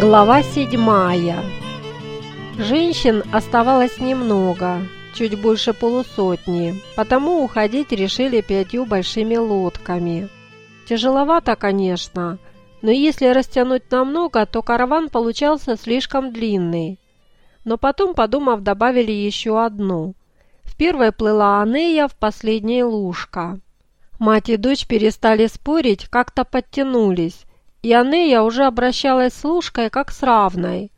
Глава седьмая. Женщин оставалось немного, чуть больше полусотни, потому уходить решили пятью большими лодками. Тяжеловато, конечно, но если растянуть намного, то караван получался слишком длинный. Но потом, подумав, добавили еще одну. В первой плыла Анея, в последней Лушка. Мать и дочь перестали спорить, как-то подтянулись, и Анея уже обращалась с Лушкой как с равной.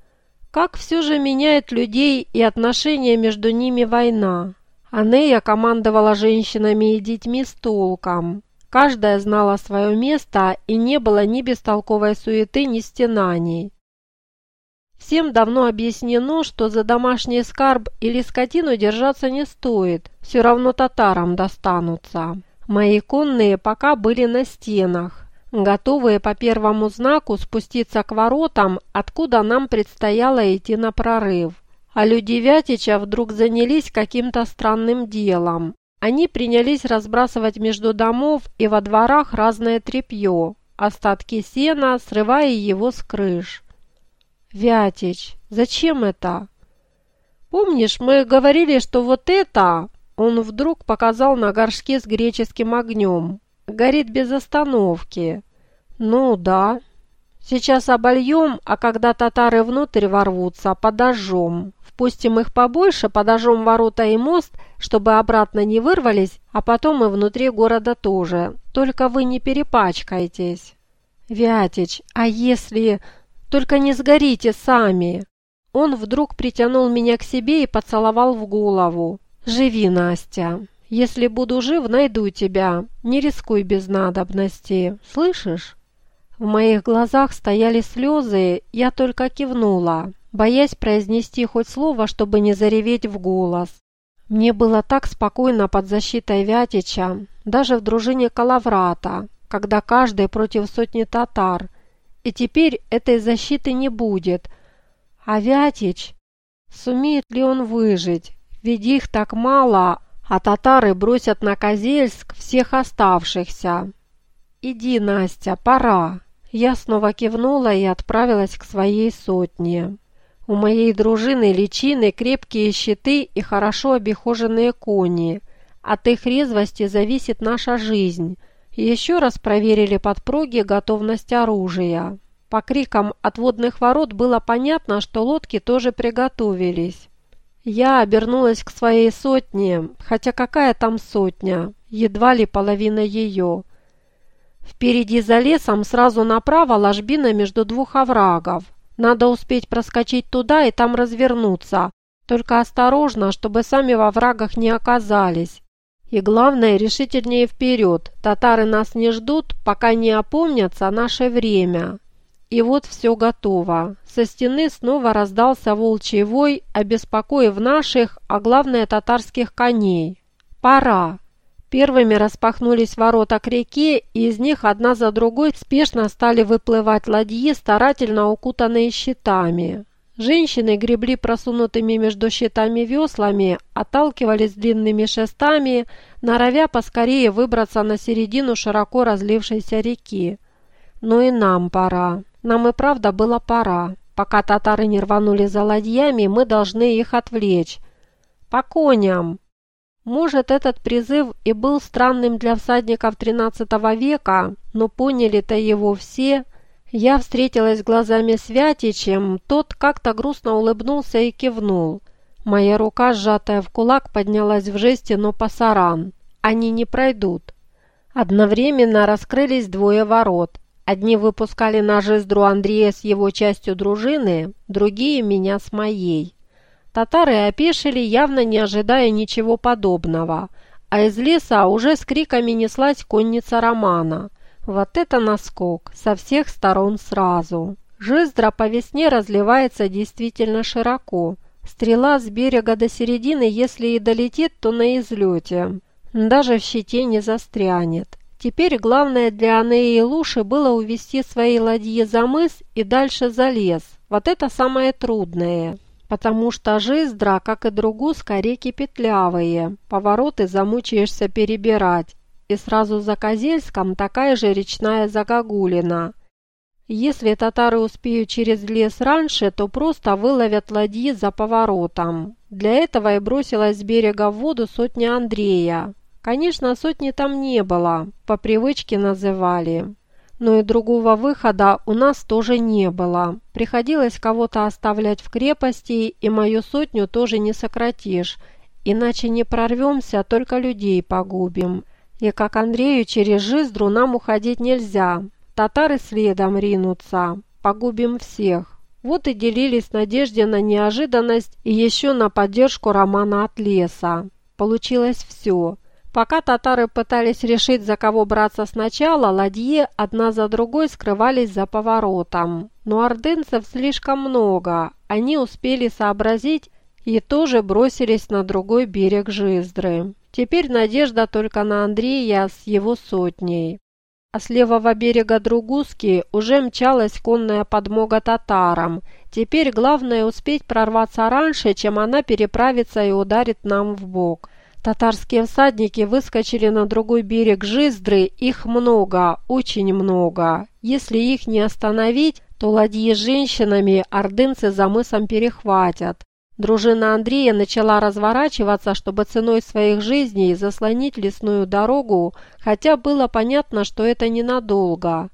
Как все же меняет людей и отношения между ними война. Анея командовала женщинами и детьми с толком. Каждая знала свое место, и не было ни бестолковой суеты, ни стенаний. Всем давно объяснено, что за домашний скарб или скотину держаться не стоит, все равно татарам достанутся. Мои конные пока были на стенах, готовые по первому знаку спуститься к воротам, откуда нам предстояло идти на прорыв. А люди Вятича вдруг занялись каким-то странным делом. Они принялись разбрасывать между домов и во дворах разное тряпье, остатки сена, срывая его с крыш. «Вятич, зачем это?» «Помнишь, мы говорили, что вот это...» Он вдруг показал на горшке с греческим огнем. Горит без остановки. Ну да. Сейчас обольем, а когда татары внутрь ворвутся, подожжем. Впустим их побольше, подожжем ворота и мост, чтобы обратно не вырвались, а потом и внутри города тоже. Только вы не перепачкайтесь. Вятич, а если... Только не сгорите сами. Он вдруг притянул меня к себе и поцеловал в голову. «Живи, Настя!» Если буду жив, найду тебя. Не рискуй без надобности. Слышишь?» В моих глазах стояли слезы, я только кивнула, боясь произнести хоть слово, чтобы не зареветь в голос. Мне было так спокойно под защитой Вятича, даже в дружине Калаврата, когда каждый против сотни татар. И теперь этой защиты не будет. А Вятич, сумеет ли он выжить? Ведь их так мало, а татары бросят на Козельск всех оставшихся. «Иди, Настя, пора!» Я снова кивнула и отправилась к своей сотне. У моей дружины личины крепкие щиты и хорошо обихоженные кони. От их резвости зависит наша жизнь. Еще раз проверили подпруги готовность оружия. По крикам отводных ворот было понятно, что лодки тоже приготовились. Я обернулась к своей сотне, хотя какая там сотня, едва ли половина ее. Впереди за лесом сразу направо ложбина между двух оврагов. Надо успеть проскочить туда и там развернуться, только осторожно, чтобы сами во врагах не оказались. И главное, решительнее вперед. Татары нас не ждут, пока не опомнятся наше время. И вот все готово. Со стены снова раздался волчий вой, обеспокоив наших, а главное татарских коней. Пора. Первыми распахнулись ворота к реке, и из них одна за другой спешно стали выплывать ладьи, старательно укутанные щитами. Женщины гребли просунутыми между щитами веслами, отталкивались длинными шестами, норовя поскорее выбраться на середину широко разлившейся реки. Ну и нам пора. Нам и правда было пора. Пока татары не рванули за ладьями, мы должны их отвлечь. По коням! Может, этот призыв и был странным для всадников XIII века, но поняли-то его все. Я встретилась глазами с Вятичем, тот как-то грустно улыбнулся и кивнул. Моя рука, сжатая в кулак, поднялась в жесте, но пасаран. Они не пройдут. Одновременно раскрылись двое ворот. Одни выпускали на жездру Андрея с его частью дружины, другие – меня с моей. Татары опешили, явно не ожидая ничего подобного, а из леса уже с криками неслась конница Романа. Вот это наскок, со всех сторон сразу. Жездра по весне разливается действительно широко. Стрела с берега до середины, если и долетит, то на излете. Даже в щите не застрянет. Теперь главное для Анеи и Луши было увести свои ладьи за мыс и дальше за лес. Вот это самое трудное. Потому что жиздра, как и другуска, реки петлявые. Повороты замучаешься перебирать. И сразу за Козельском такая же речная загогулина. Если татары успеют через лес раньше, то просто выловят ладьи за поворотом. Для этого и бросилась с берега в воду сотня Андрея. Конечно, сотни там не было, по привычке называли. Но и другого выхода у нас тоже не было. Приходилось кого-то оставлять в крепости, и мою сотню тоже не сократишь. Иначе не прорвемся, только людей погубим. И как Андрею через Жиздру нам уходить нельзя. Татары следом ринутся. Погубим всех. Вот и делились надежде на неожиданность и еще на поддержку Романа от леса. Получилось все. Пока татары пытались решить, за кого браться сначала, ладьи одна за другой скрывались за поворотом. Но ордынцев слишком много. Они успели сообразить и тоже бросились на другой берег Жиздры. Теперь надежда только на Андрея с его сотней а с левого берега Другуски уже мчалась конная подмога татарам. Теперь главное успеть прорваться раньше, чем она переправится и ударит нам в бок. Татарские всадники выскочили на другой берег Жиздры, их много, очень много. Если их не остановить, то ладьи с женщинами ордынцы за мысом перехватят. Дружина Андрея начала разворачиваться, чтобы ценой своих жизней заслонить лесную дорогу, хотя было понятно, что это ненадолго.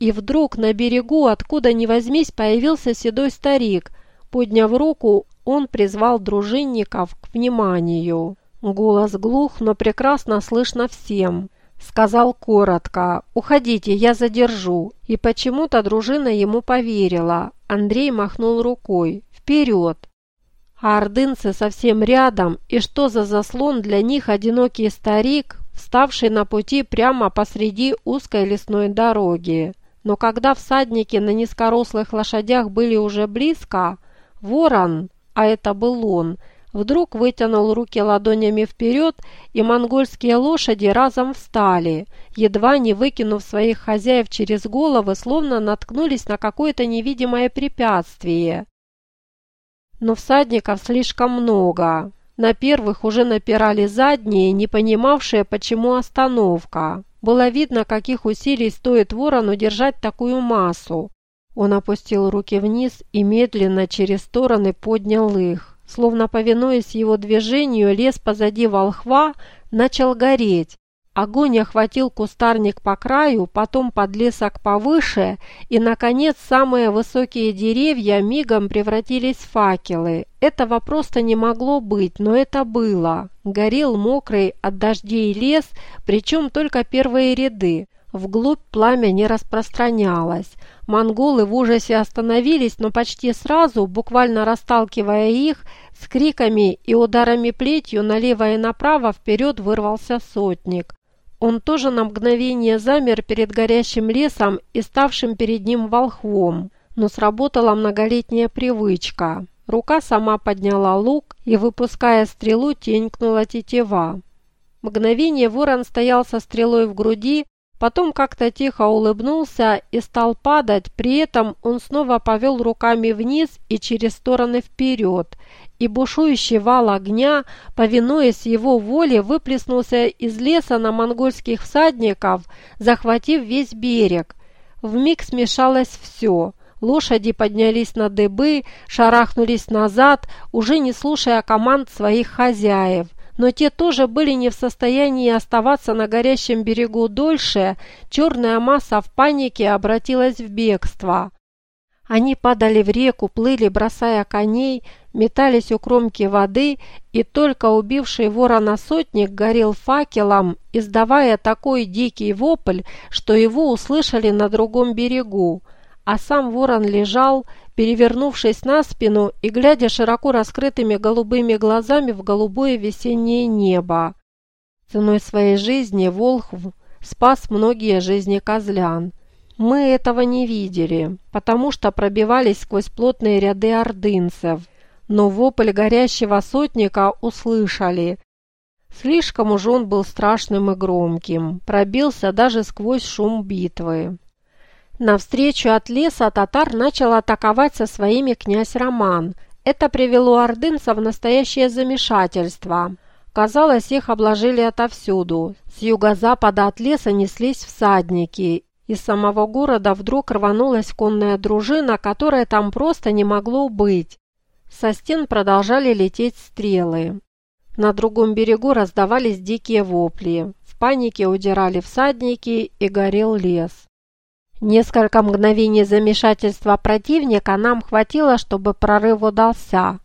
И вдруг на берегу, откуда ни возьмись, появился седой старик. Подняв руку, он призвал дружинников к вниманию. Голос глух, но прекрасно слышно всем. Сказал коротко «Уходите, я задержу». И почему-то дружина ему поверила. Андрей махнул рукой «Вперед!» А ордынцы совсем рядом, и что за заслон для них одинокий старик, вставший на пути прямо посреди узкой лесной дороги. Но когда всадники на низкорослых лошадях были уже близко, ворон, а это был он, вдруг вытянул руки ладонями вперед, и монгольские лошади разом встали, едва не выкинув своих хозяев через головы, словно наткнулись на какое-то невидимое препятствие но всадников слишком много. На первых уже напирали задние, не понимавшие, почему остановка. Было видно, каких усилий стоит ворону держать такую массу. Он опустил руки вниз и медленно через стороны поднял их. Словно повинуясь его движению, лес позади волхва начал гореть, Огонь охватил кустарник по краю, потом подлесок повыше, и, наконец, самые высокие деревья мигом превратились в факелы. Этого просто не могло быть, но это было. Горел мокрый от дождей лес, причем только первые ряды. Вглубь пламя не распространялось. Монголы в ужасе остановились, но почти сразу, буквально расталкивая их, с криками и ударами плетью налево и направо вперед вырвался сотник. Он тоже на мгновение замер перед горящим лесом и ставшим перед ним волхвом, но сработала многолетняя привычка. Рука сама подняла лук и, выпуская стрелу, тенькнула тетива. Мгновение ворон стоял со стрелой в груди, потом как-то тихо улыбнулся и стал падать, при этом он снова повел руками вниз и через стороны вперед, и бушующий вал огня, повинуясь его воле, выплеснулся из леса на монгольских всадников, захватив весь берег. Вмиг смешалось все. Лошади поднялись на дыбы, шарахнулись назад, уже не слушая команд своих хозяев. Но те тоже были не в состоянии оставаться на горящем берегу дольше, черная масса в панике обратилась в бегство. Они падали в реку, плыли, бросая коней, метались у кромки воды, и только убивший ворона сотник горел факелом, издавая такой дикий вопль, что его услышали на другом берегу. А сам ворон лежал, перевернувшись на спину и глядя широко раскрытыми голубыми глазами в голубое весеннее небо. Ценой своей жизни Волхв спас многие жизни козлян. Мы этого не видели, потому что пробивались сквозь плотные ряды ордынцев, но вопль горящего сотника услышали. Слишком уж он был страшным и громким, пробился даже сквозь шум битвы. Навстречу от леса татар начал атаковать со своими князь Роман. Это привело ордынцев в настоящее замешательство. Казалось, их обложили отовсюду. С юго-запада от леса неслись всадники, Из самого города вдруг рванулась конная дружина, которая там просто не могло быть. Со стен продолжали лететь стрелы. На другом берегу раздавались дикие вопли. В панике удирали всадники и горел лес. Несколько мгновений замешательства противника нам хватило, чтобы прорыв удался.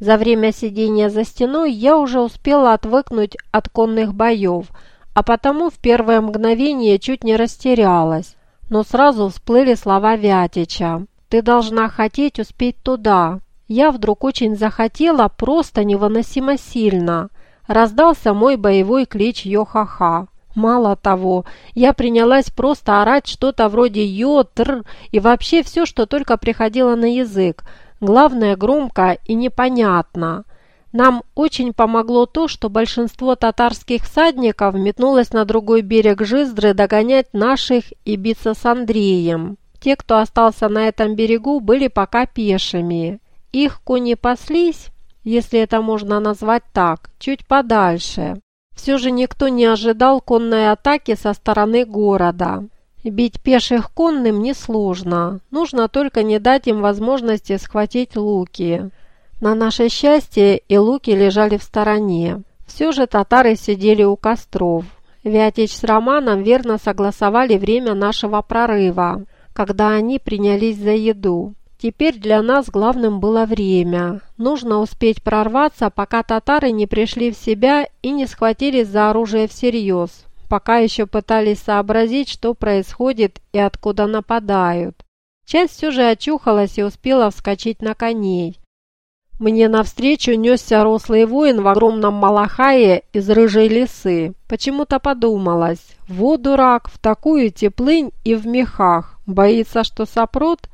За время сидения за стеной я уже успела отвыкнуть от конных боев, а потому в первое мгновение чуть не растерялась. Но сразу всплыли слова Вятича. «Ты должна хотеть успеть туда». Я вдруг очень захотела просто невыносимо сильно. Раздался мой боевой клич «Йо-ха-ха». Мало того, я принялась просто орать что-то вроде «Йо», «Тр» и вообще все, что только приходило на язык – Главное, громко и непонятно. Нам очень помогло то, что большинство татарских всадников метнулось на другой берег Жиздры догонять наших и биться с Андреем. Те, кто остался на этом берегу, были пока пешими. Их кони паслись, если это можно назвать так, чуть подальше. Все же никто не ожидал конной атаки со стороны города. Бить пеших конным несложно, нужно только не дать им возможности схватить луки. На наше счастье и луки лежали в стороне. Все же татары сидели у костров. Вятич с Романом верно согласовали время нашего прорыва, когда они принялись за еду. Теперь для нас главным было время. Нужно успеть прорваться, пока татары не пришли в себя и не схватились за оружие всерьез пока еще пытались сообразить, что происходит и откуда нападают. Часть все же очухалась и успела вскочить на коней. Мне навстречу несся рослый воин в огромном малахае из рыжей лисы. Почему-то подумалось, вот дурак, в такую теплынь и в мехах. Боится, что сопрут?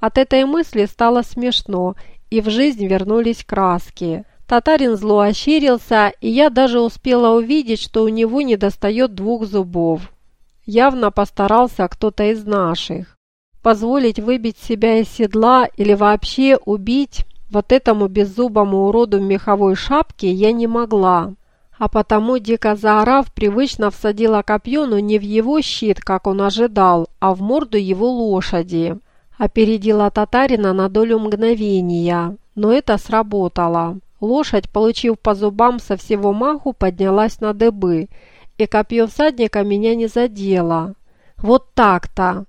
От этой мысли стало смешно, и в жизнь вернулись краски. Татарин зло ощерился, и я даже успела увидеть, что у него недостает двух зубов. Явно постарался кто-то из наших. Позволить выбить себя из седла или вообще убить вот этому беззубому уроду в меховой шапке я не могла. А потому, дико заорав, привычно всадила копье, но не в его щит, как он ожидал, а в морду его лошади. Опередила татарина на долю мгновения, но это сработало. Лошадь, получив по зубам со всего маху, поднялась на дыбы, и копье всадника меня не задело. Вот так-то!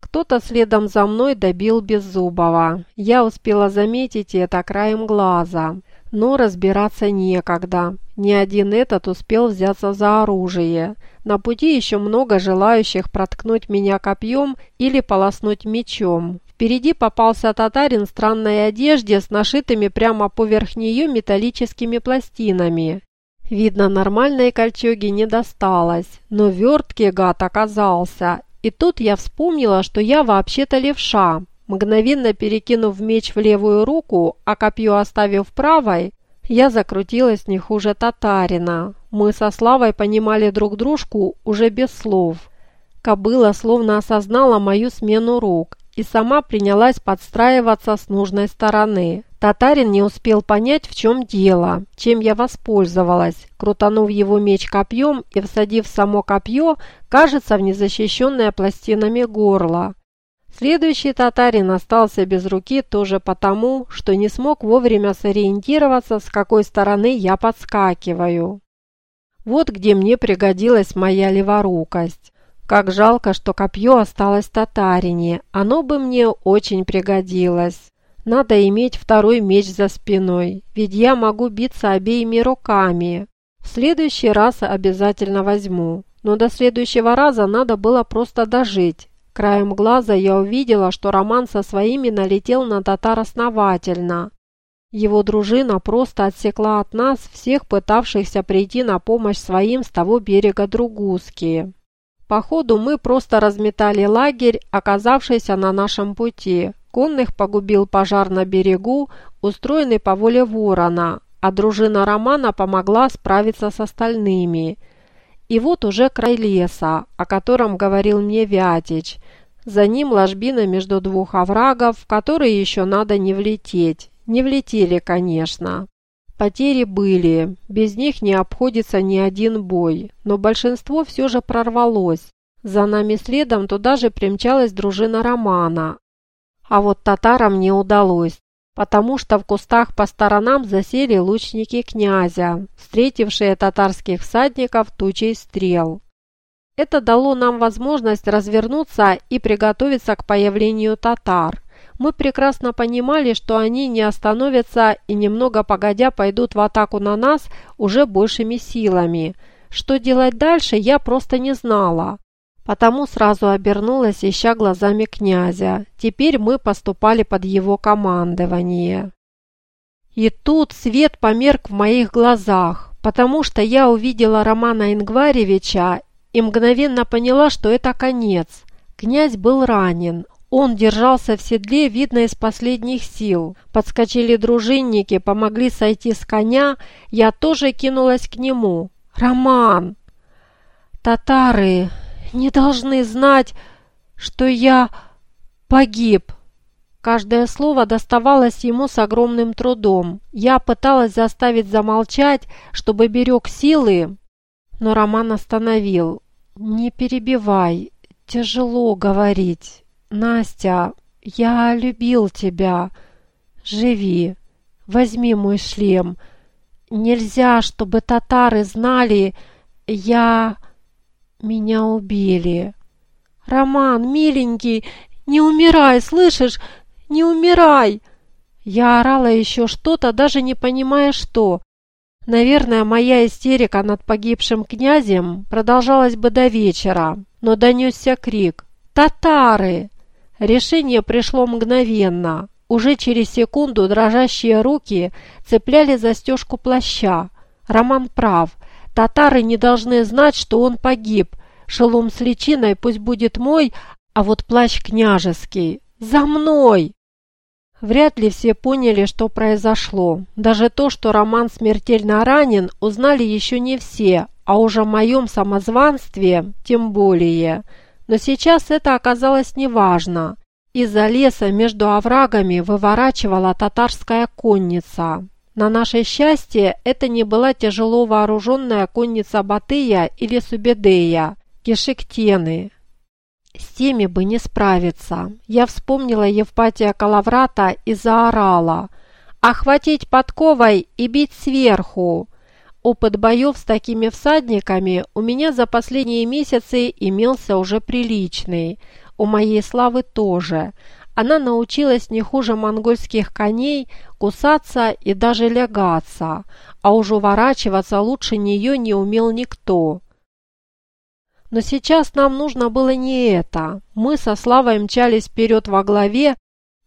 Кто-то следом за мной добил Беззубова. Я успела заметить это краем глаза, но разбираться некогда. Ни один этот успел взяться за оружие. На пути еще много желающих проткнуть меня копьем или полоснуть мечом. Впереди попался татарин в странной одежде с нашитыми прямо поверх нее металлическими пластинами. Видно, нормальной кольчуги не досталось, но верткий гад оказался. И тут я вспомнила, что я вообще-то левша. Мгновенно перекинув меч в левую руку, а копье оставив правой, я закрутилась не хуже татарина. Мы со Славой понимали друг дружку уже без слов. Кобыла словно осознала мою смену рук и сама принялась подстраиваться с нужной стороны. Татарин не успел понять, в чем дело, чем я воспользовалась, крутанув его меч копьем и всадив само копье, кажется, в незащищенное пластинами горло. Следующий татарин остался без руки тоже потому, что не смог вовремя сориентироваться, с какой стороны я подскакиваю. Вот где мне пригодилась моя леворукость. Как жалко, что копье осталось татарине, оно бы мне очень пригодилось. Надо иметь второй меч за спиной, ведь я могу биться обеими руками. В следующий раз обязательно возьму, но до следующего раза надо было просто дожить. Краем глаза я увидела, что Роман со своими налетел на татар основательно. Его дружина просто отсекла от нас всех пытавшихся прийти на помощь своим с того берега Другузки. Походу мы просто разметали лагерь, оказавшийся на нашем пути. Конных погубил пожар на берегу, устроенный по воле ворона, а дружина Романа помогла справиться с остальными. И вот уже край леса, о котором говорил мне Вятич. За ним ложбина между двух оврагов, в которые еще надо не влететь. Не влетели, конечно. Потери были, без них не обходится ни один бой, но большинство все же прорвалось. За нами следом туда же примчалась дружина Романа. А вот татарам не удалось, потому что в кустах по сторонам засели лучники князя, встретившие татарских всадников тучей стрел. Это дало нам возможность развернуться и приготовиться к появлению татар. Мы прекрасно понимали, что они не остановятся и немного погодя пойдут в атаку на нас уже большими силами. Что делать дальше, я просто не знала. Потому сразу обернулась, ища глазами князя. Теперь мы поступали под его командование. И тут свет померк в моих глазах, потому что я увидела Романа Ингваревича и мгновенно поняла, что это конец. Князь был ранен. Он держался в седле, видно, из последних сил. Подскочили дружинники, помогли сойти с коня. Я тоже кинулась к нему. «Роман!» «Татары не должны знать, что я погиб!» Каждое слово доставалось ему с огромным трудом. Я пыталась заставить замолчать, чтобы берег силы, но Роман остановил. «Не перебивай, тяжело говорить. Настя, я любил тебя. Живи, возьми мой шлем. Нельзя, чтобы татары знали, я... Меня убили. Роман, миленький, не умирай, слышишь? Не умирай!» Я орала еще что-то, даже не понимая что. Наверное, моя истерика над погибшим князем продолжалась бы до вечера, но донесся крик «Татары!». Решение пришло мгновенно. Уже через секунду дрожащие руки цепляли застежку плаща. Роман прав. Татары не должны знать, что он погиб. Шелом с личиной пусть будет мой, а вот плащ княжеский. За мной! Вряд ли все поняли, что произошло. Даже то, что Роман смертельно ранен, узнали еще не все, а уже о моем самозванстве тем более. Но сейчас это оказалось неважно. Из-за леса между оврагами выворачивала татарская конница. На наше счастье, это не была тяжело вооруженная конница Батыя или Субедея, кишектены. С теми бы не справиться. Я вспомнила Евпатия Калаврата и заорала. «Охватить подковой и бить сверху!» Опыт боев с такими всадниками у меня за последние месяцы имелся уже приличный. У моей славы тоже. Она научилась не хуже монгольских коней кусаться и даже лягаться, а уж уворачиваться лучше нее не умел никто. Но сейчас нам нужно было не это. Мы со Славой мчались вперед во главе,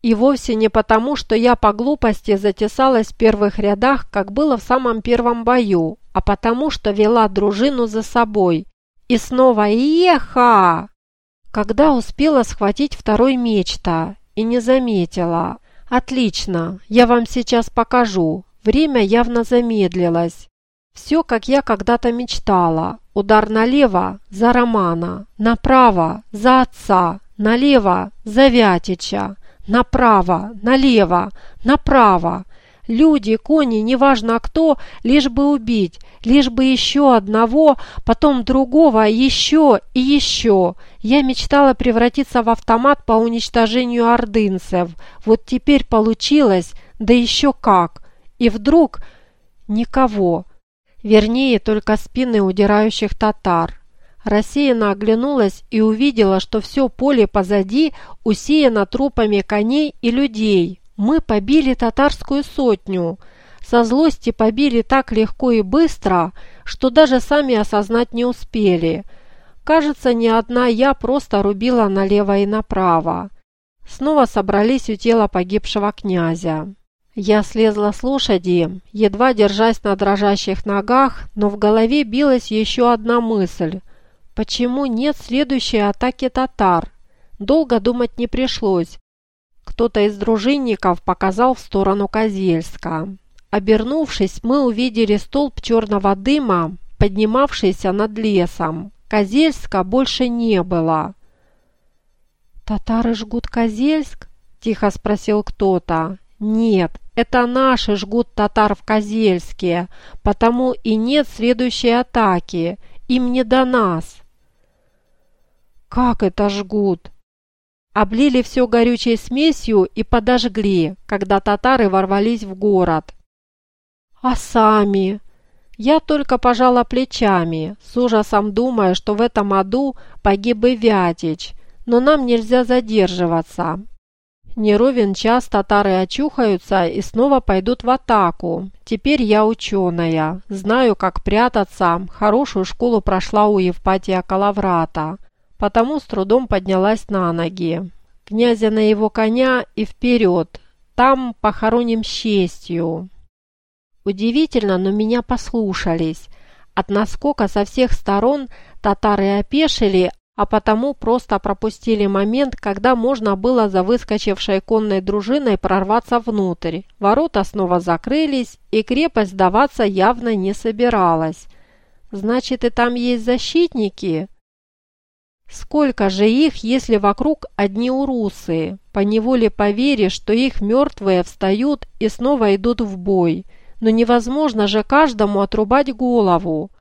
и вовсе не потому, что я по глупости затесалась в первых рядах, как было в самом первом бою, а потому, что вела дружину за собой. И снова «Еха!» Когда успела схватить второй меч-то и не заметила. «Отлично, я вам сейчас покажу. Время явно замедлилось. Все, как я когда-то мечтала. Удар налево – за Романа, направо – за отца, налево – за Вятича, направо, налево, направо. Люди, кони, неважно кто, лишь бы убить, лишь бы еще одного, потом другого, еще и еще. Я мечтала превратиться в автомат по уничтожению ордынцев. Вот теперь получилось, да еще как. И вдруг никого. Вернее, только спины удирающих татар. Рассеянно оглянулась и увидела, что все поле позади усеяно трупами коней и людей. Мы побили татарскую сотню. Со злости побили так легко и быстро, что даже сами осознать не успели. Кажется, не одна я просто рубила налево и направо. Снова собрались у тела погибшего князя. Я слезла с лошади, едва держась на дрожащих ногах, но в голове билась еще одна мысль. Почему нет следующей атаки татар? Долго думать не пришлось. Кто-то из дружинников показал в сторону Козельска. Обернувшись, мы увидели столб черного дыма, поднимавшийся над лесом. Козельска больше не было. «Татары жгут Козельск?» – тихо спросил кто-то. «Нет, это наши жгут татар в Козельске, потому и нет следующей атаки. Им не до нас». Как это жгут? Облили все горючей смесью и подожгли, когда татары ворвались в город. А сами? Я только пожала плечами, с ужасом думая, что в этом аду погиб и Вятич, но нам нельзя задерживаться. Не ровен час татары очухаются и снова пойдут в атаку. Теперь я ученая, знаю, как прятаться, хорошую школу прошла у Евпатия Калаврата, потому с трудом поднялась на ноги. Князя на его коня и вперед, там похороним с честью. Удивительно, но меня послушались. От наскока со всех сторон татары опешили, а потому просто пропустили момент, когда можно было за выскочившей конной дружиной прорваться внутрь. Ворота снова закрылись, и крепость сдаваться явно не собиралась. Значит, и там есть защитники? Сколько же их, если вокруг одни урусы? Поневоле поверишь, что их мертвые встают и снова идут в бой – но невозможно же каждому отрубать голову.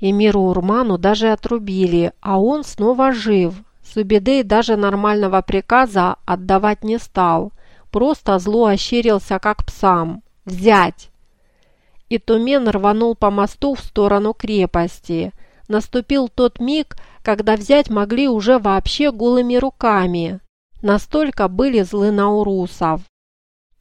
Эмиру Урману даже отрубили, а он снова жив. Субедей даже нормального приказа отдавать не стал, просто зло ощерился как псам. «Взять!» И Тумен рванул по мосту в сторону крепости. Наступил тот миг, когда взять могли уже вообще голыми руками. Настолько были злы на урусов.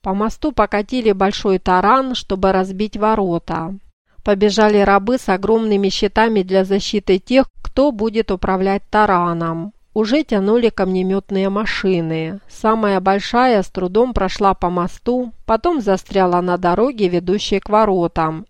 По мосту покатили большой таран, чтобы разбить ворота. Побежали рабы с огромными щитами для защиты тех, кто будет управлять тараном. Уже тянули камнеметные машины. Самая большая с трудом прошла по мосту, потом застряла на дороге, ведущей к воротам.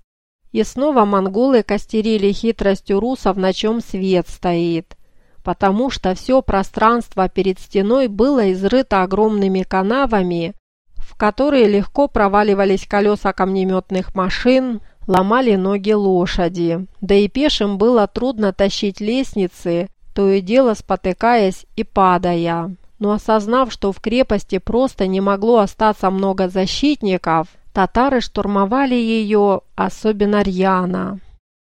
И снова монголы костерили хитростью русов, на чем свет стоит. Потому что все пространство перед стеной было изрыто огромными канавами, в которые легко проваливались колеса камнеметных машин, ломали ноги лошади. Да и пешим было трудно тащить лестницы, то и дело спотыкаясь и падая. Но осознав, что в крепости просто не могло остаться много защитников, татары штурмовали ее особенно рьяно.